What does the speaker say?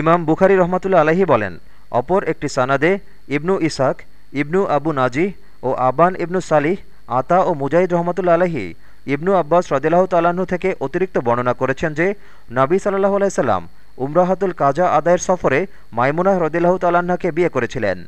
ইমাম বুখারি রহমাতুল্লা আলাহি বলেন, অপর একটি সানাদে ibn Ishaq, ibn Abu Najih ও আবান ইবনু সালিহ, আতা ও মুজাহিদ রহমতুল্লা আলহী ইবনু আব্বাস রদিল্লাহ তাল্লাহ্ন থেকে অতিরিক্ত বর্ণনা করেছেন যে, নাবী সাল্লাহ আলাইসাল্লাম উমরাহাতুল কাজা আদায়ের সফরে মাইমুনাহ রদিল্লাহ তাল্লাহ্নকে বিয়ে করেছিলেন।